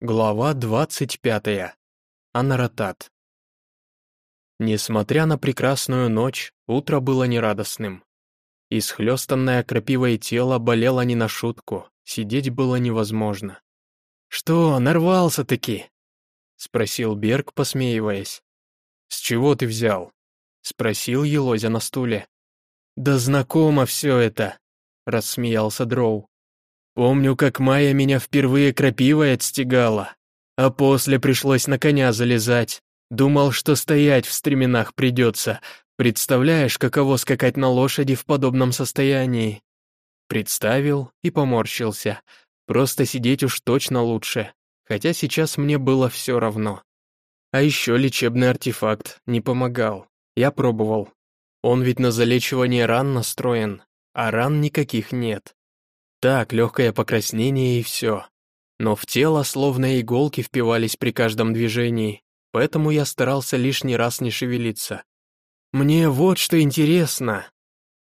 Глава 25. Анаратат. Несмотря на прекрасную ночь, утро было нерадостным. Исхлёстанное крапивое тело болело не на шутку, сидеть было невозможно. «Что, нарвался-таки?» — спросил Берг, посмеиваясь. «С чего ты взял?» — спросил Елозя на стуле. «Да знакомо все это», — рассмеялся Дроу. Помню, как Майя меня впервые крапивой отстегала, а после пришлось на коня залезать. Думал, что стоять в стременах придется. Представляешь, каково скакать на лошади в подобном состоянии? Представил и поморщился. Просто сидеть уж точно лучше, хотя сейчас мне было все равно. А еще лечебный артефакт не помогал. Я пробовал. Он ведь на залечивание ран настроен, а ран никаких нет. Так, легкое покраснение и все. Но в тело словно иголки впивались при каждом движении, поэтому я старался лишний раз не шевелиться. «Мне вот что интересно!»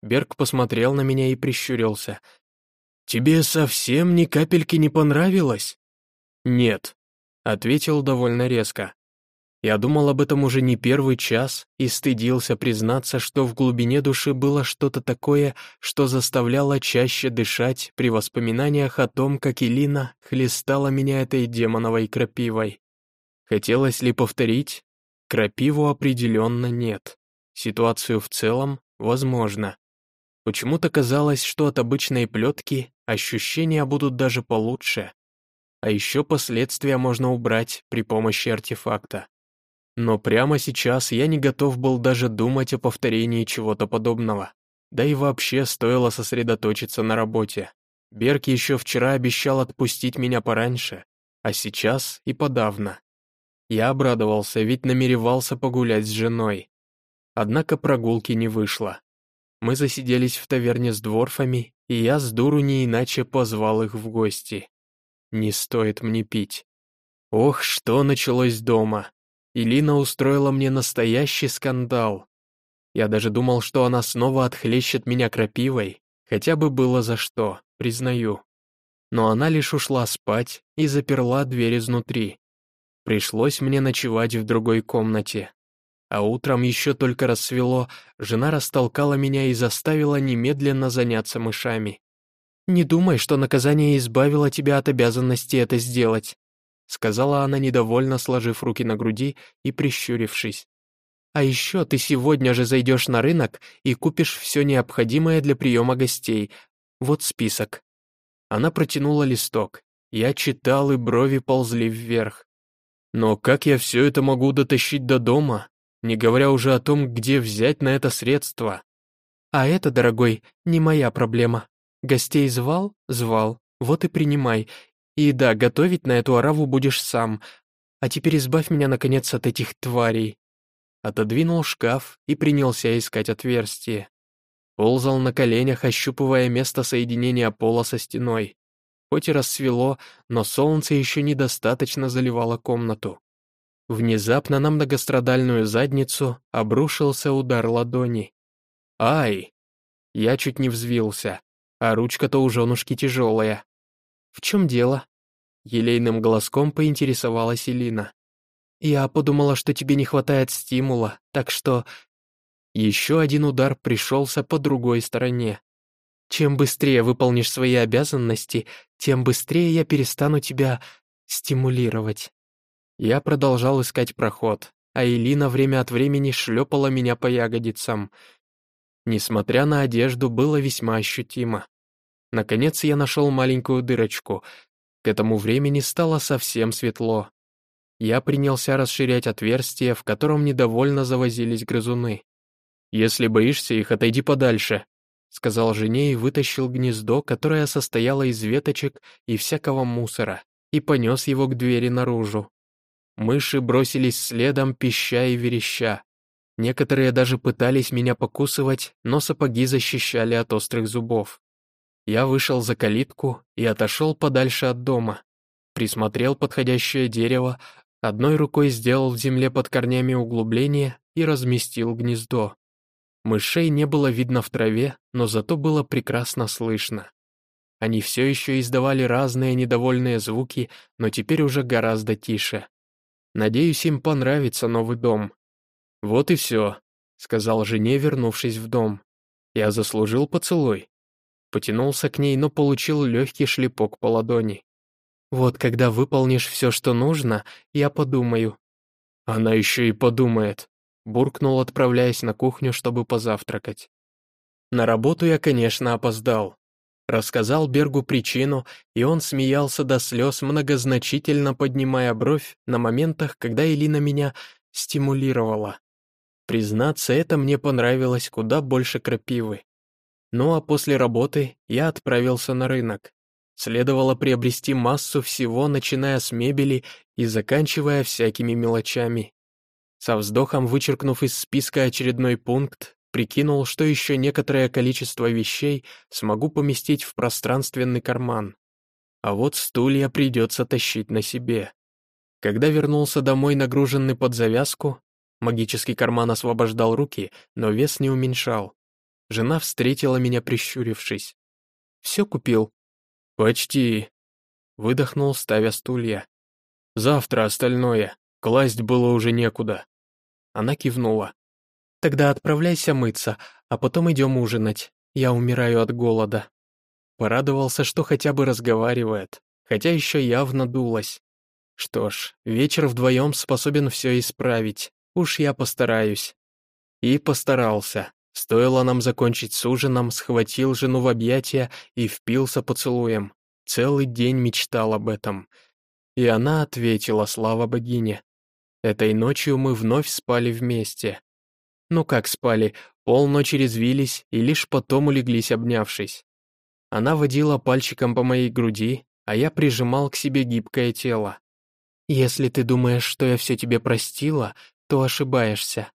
Берг посмотрел на меня и прищурился. «Тебе совсем ни капельки не понравилось?» «Нет», — ответил довольно резко. Я думал об этом уже не первый час и стыдился признаться, что в глубине души было что-то такое, что заставляло чаще дышать при воспоминаниях о том, как Илина хлестала меня этой демоновой крапивой. Хотелось ли повторить? Крапиву определенно нет. Ситуацию в целом возможно. Почему-то казалось, что от обычной плетки ощущения будут даже получше. А еще последствия можно убрать при помощи артефакта. Но прямо сейчас я не готов был даже думать о повторении чего-то подобного. Да и вообще стоило сосредоточиться на работе. Берг еще вчера обещал отпустить меня пораньше, а сейчас и подавно. Я обрадовался, ведь намеревался погулять с женой. Однако прогулки не вышло. Мы засиделись в таверне с дворфами, и я с дуру не иначе позвал их в гости. Не стоит мне пить. Ох, что началось дома. Илина устроила мне настоящий скандал. Я даже думал, что она снова отхлещет меня крапивой, хотя бы было за что, признаю. Но она лишь ушла спать и заперла дверь изнутри. Пришлось мне ночевать в другой комнате. А утром еще только рассвело, жена растолкала меня и заставила немедленно заняться мышами. «Не думай, что наказание избавило тебя от обязанности это сделать сказала она, недовольно сложив руки на груди и прищурившись. «А еще ты сегодня же зайдешь на рынок и купишь все необходимое для приема гостей. Вот список». Она протянула листок. Я читал, и брови ползли вверх. «Но как я все это могу дотащить до дома, не говоря уже о том, где взять на это средства?» «А это, дорогой, не моя проблема. Гостей звал? Звал. Вот и принимай, и да, готовить на эту ораву будешь сам. А теперь избавь меня, наконец, от этих тварей». Отодвинул шкаф и принялся искать отверстие. Ползал на коленях, ощупывая место соединения пола со стеной. Хоть и рассвело, но солнце еще недостаточно заливало комнату. Внезапно на многострадальную задницу обрушился удар ладони. «Ай!» Я чуть не взвился, а ручка-то у женушки тяжелая. «В чем дело?» Елейным голоском поинтересовалась Элина. «Я подумала, что тебе не хватает стимула, так что...» Еще один удар пришелся по другой стороне. «Чем быстрее выполнишь свои обязанности, тем быстрее я перестану тебя стимулировать». Я продолжал искать проход, а Элина время от времени шлепала меня по ягодицам. Несмотря на одежду, было весьма ощутимо. Наконец я нашел маленькую дырочку. К этому времени стало совсем светло. Я принялся расширять отверстие, в котором недовольно завозились грызуны. «Если боишься их, отойди подальше», — сказал жене и вытащил гнездо, которое состояло из веточек и всякого мусора, и понес его к двери наружу. Мыши бросились следом, пища и вереща. Некоторые даже пытались меня покусывать, но сапоги защищали от острых зубов. Я вышел за калитку и отошел подальше от дома. Присмотрел подходящее дерево, одной рукой сделал в земле под корнями углубление и разместил гнездо. Мышей не было видно в траве, но зато было прекрасно слышно. Они все еще издавали разные недовольные звуки, но теперь уже гораздо тише. Надеюсь, им понравится новый дом. Вот и все, сказал жене, вернувшись в дом. Я заслужил поцелуй. Потянулся к ней, но получил легкий шлепок по ладони. Вот когда выполнишь все, что нужно, я подумаю. Она еще и подумает. Буркнул, отправляясь на кухню, чтобы позавтракать. На работу я, конечно, опоздал. Рассказал Бергу причину, и он смеялся до слез, многозначительно поднимая бровь на моментах, когда Элина меня стимулировала. Признаться, это мне понравилось куда больше крапивы. Ну а после работы я отправился на рынок. Следовало приобрести массу всего, начиная с мебели и заканчивая всякими мелочами. Со вздохом вычеркнув из списка очередной пункт, Прикинул, что еще некоторое количество вещей смогу поместить в пространственный карман. А вот стулья придется тащить на себе. Когда вернулся домой, нагруженный под завязку, магический карман освобождал руки, но вес не уменьшал. Жена встретила меня, прищурившись. «Все купил?» «Почти», — выдохнул, ставя стулья. «Завтра остальное. Класть было уже некуда». Она кивнула. Тогда отправляйся мыться, а потом идем ужинать. Я умираю от голода». Порадовался, что хотя бы разговаривает, хотя еще явно дулась. Что ж, вечер вдвоем способен все исправить. Уж я постараюсь. И постарался. Стоило нам закончить с ужином, схватил жену в объятия и впился поцелуем. Целый день мечтал об этом. И она ответила, слава богине. Этой ночью мы вновь спали вместе. Ну как спали, полночи резвились и лишь потом улеглись, обнявшись. Она водила пальчиком по моей груди, а я прижимал к себе гибкое тело. «Если ты думаешь, что я все тебе простила, то ошибаешься».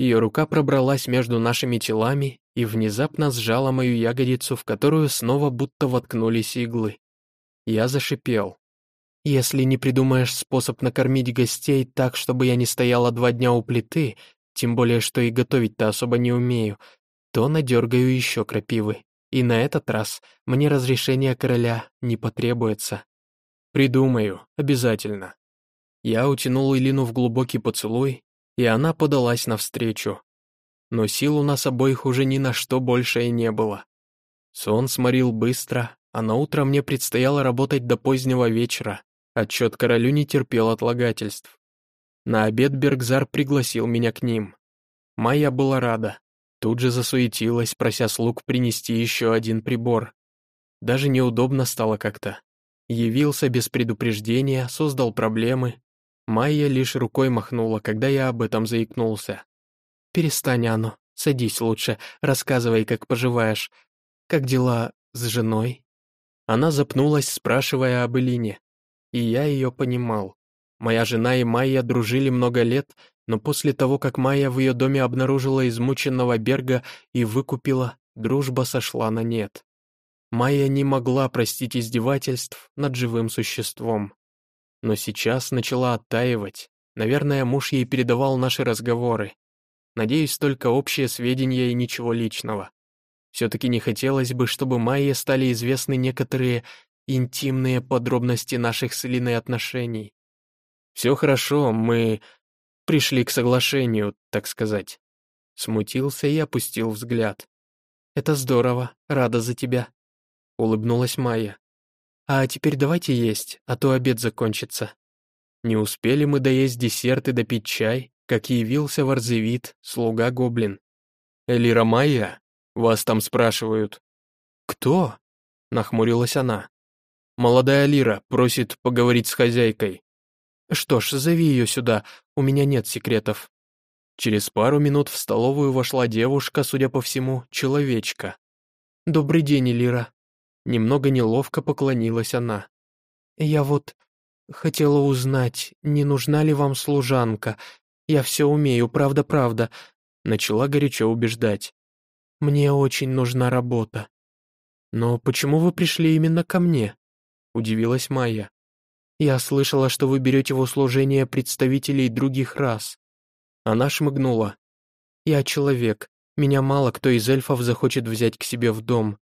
Ее рука пробралась между нашими телами и внезапно сжала мою ягодицу, в которую снова будто воткнулись иглы. Я зашипел. «Если не придумаешь способ накормить гостей так, чтобы я не стояла два дня у плиты, тем более, что и готовить-то особо не умею, то надергаю еще крапивы. И на этот раз мне разрешения короля не потребуется. Придумаю, обязательно. Я утянул Илину в глубокий поцелуй, и она подалась навстречу. Но сил у нас обоих уже ни на что больше и не было. Сон сморил быстро, а на утро мне предстояло работать до позднего вечера. Отчет королю не терпел отлагательств. На обед Бергзар пригласил меня к ним. Майя была рада. Тут же засуетилась, прося слуг принести еще один прибор. Даже неудобно стало как-то. Явился без предупреждения, создал проблемы. Майя лишь рукой махнула, когда я об этом заикнулся. «Перестань, Анну, садись лучше, рассказывай, как поживаешь. Как дела с женой?» Она запнулась, спрашивая об Элине. И я ее понимал. Моя жена и Майя дружили много лет, но после того, как Майя в ее доме обнаружила измученного Берга и выкупила, дружба сошла на нет. Майя не могла простить издевательств над живым существом. Но сейчас начала оттаивать. Наверное, муж ей передавал наши разговоры. Надеюсь, только общие сведения и ничего личного. Все-таки не хотелось бы, чтобы Майе стали известны некоторые интимные подробности наших с Элиной отношений. Все хорошо, мы пришли к соглашению, так сказать». Смутился и опустил взгляд. «Это здорово, рада за тебя», — улыбнулась Майя. «А теперь давайте есть, а то обед закончится». Не успели мы доесть десерт и допить чай, как явился Варзевит, слуга-гоблин. «Элира Майя? Вас там спрашивают». «Кто?» — нахмурилась она. «Молодая Лира просит поговорить с хозяйкой». «Что ж, зови ее сюда, у меня нет секретов». Через пару минут в столовую вошла девушка, судя по всему, человечка. «Добрый день, Элира». Немного неловко поклонилась она. «Я вот хотела узнать, не нужна ли вам служанка. Я все умею, правда-правда», — начала горячо убеждать. «Мне очень нужна работа». «Но почему вы пришли именно ко мне?» — удивилась Майя. Я слышала, что вы берете в услужение представителей других рас». Она шмыгнула. «Я человек. Меня мало кто из эльфов захочет взять к себе в дом.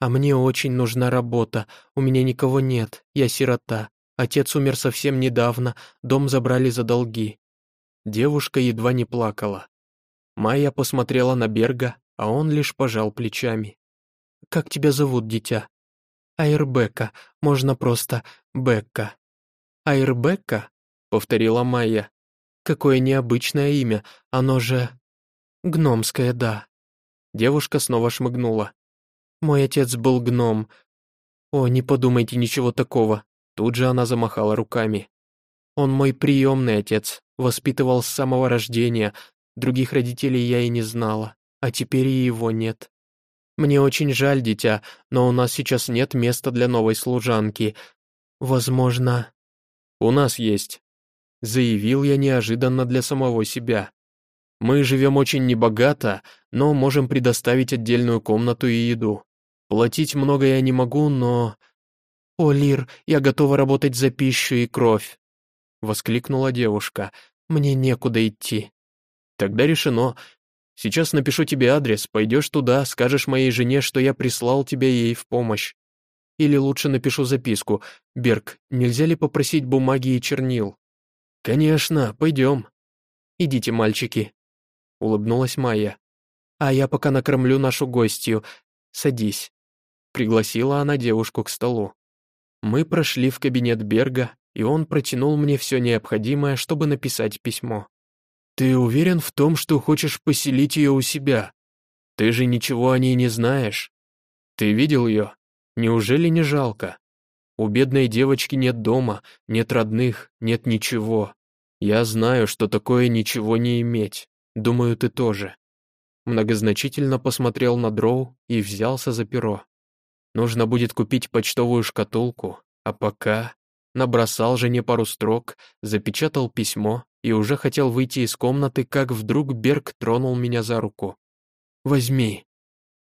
А мне очень нужна работа, у меня никого нет, я сирота. Отец умер совсем недавно, дом забрали за долги». Девушка едва не плакала. Майя посмотрела на Берга, а он лишь пожал плечами. «Как тебя зовут, дитя?» «Айрбека, можно просто Бекка». «Айрбека?» — повторила Майя. «Какое необычное имя, оно же...» «Гномское, да». Девушка снова шмыгнула. Мой отец был гном. О, не подумайте ничего такого. Тут же она замахала руками. Он мой приемный отец, воспитывал с самого рождения. Других родителей я и не знала, а теперь и его нет. Мне очень жаль, дитя, но у нас сейчас нет места для новой служанки. Возможно... У нас есть. Заявил я неожиданно для самого себя. Мы живем очень небогато, но можем предоставить отдельную комнату и еду. Платить много я не могу, но... «О, Лир, я готова работать за пищу и кровь!» — воскликнула девушка. «Мне некуда идти». «Тогда решено. Сейчас напишу тебе адрес, пойдешь туда, скажешь моей жене, что я прислал тебя ей в помощь. Или лучше напишу записку. Берг, нельзя ли попросить бумаги и чернил?» «Конечно, пойдем». «Идите, мальчики», — улыбнулась Майя. «А я пока накормлю нашу гостью. Садись». Пригласила она девушку к столу. Мы прошли в кабинет Берга, и он протянул мне все необходимое, чтобы написать письмо. «Ты уверен в том, что хочешь поселить ее у себя? Ты же ничего о ней не знаешь. Ты видел ее? Неужели не жалко? У бедной девочки нет дома, нет родных, нет ничего. Я знаю, что такое ничего не иметь. Думаю, ты тоже». Многозначительно посмотрел на Дроу и взялся за перо. Нужно будет купить почтовую шкатулку, а пока... Набросал жене пару строк, запечатал письмо и уже хотел выйти из комнаты, как вдруг Берг тронул меня за руку. «Возьми».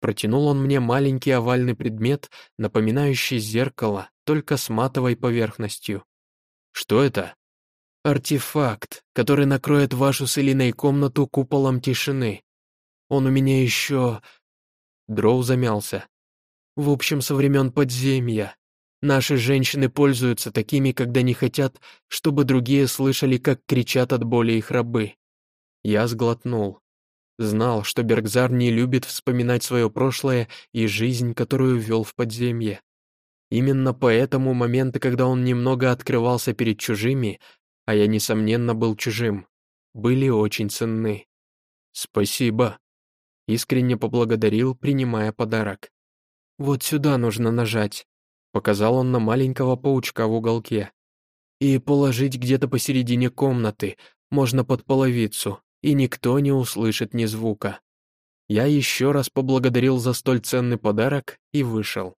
Протянул он мне маленький овальный предмет, напоминающий зеркало, только с матовой поверхностью. «Что это?» «Артефакт, который накроет вашу с Элиной комнату куполом тишины. Он у меня еще...» Дроу замялся. В общем, со времен подземья. Наши женщины пользуются такими, когда не хотят, чтобы другие слышали, как кричат от боли их рабы. Я сглотнул. Знал, что Бергзар не любит вспоминать свое прошлое и жизнь, которую вел в подземье. Именно поэтому моменты, когда он немного открывался перед чужими, а я, несомненно, был чужим, были очень ценны. «Спасибо», — искренне поблагодарил, принимая подарок. «Вот сюда нужно нажать», — показал он на маленького паучка в уголке. «И положить где-то посередине комнаты, можно под половицу, и никто не услышит ни звука». Я еще раз поблагодарил за столь ценный подарок и вышел.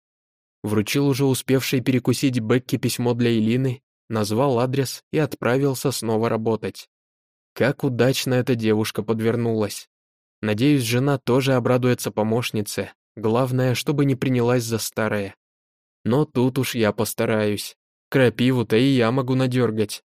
Вручил уже успевшей перекусить Бекке письмо для Элины, назвал адрес и отправился снова работать. Как удачно эта девушка подвернулась. Надеюсь, жена тоже обрадуется помощнице, Главное, чтобы не принялась за старое. Но тут уж я постараюсь. Крапиву-то и я могу надергать.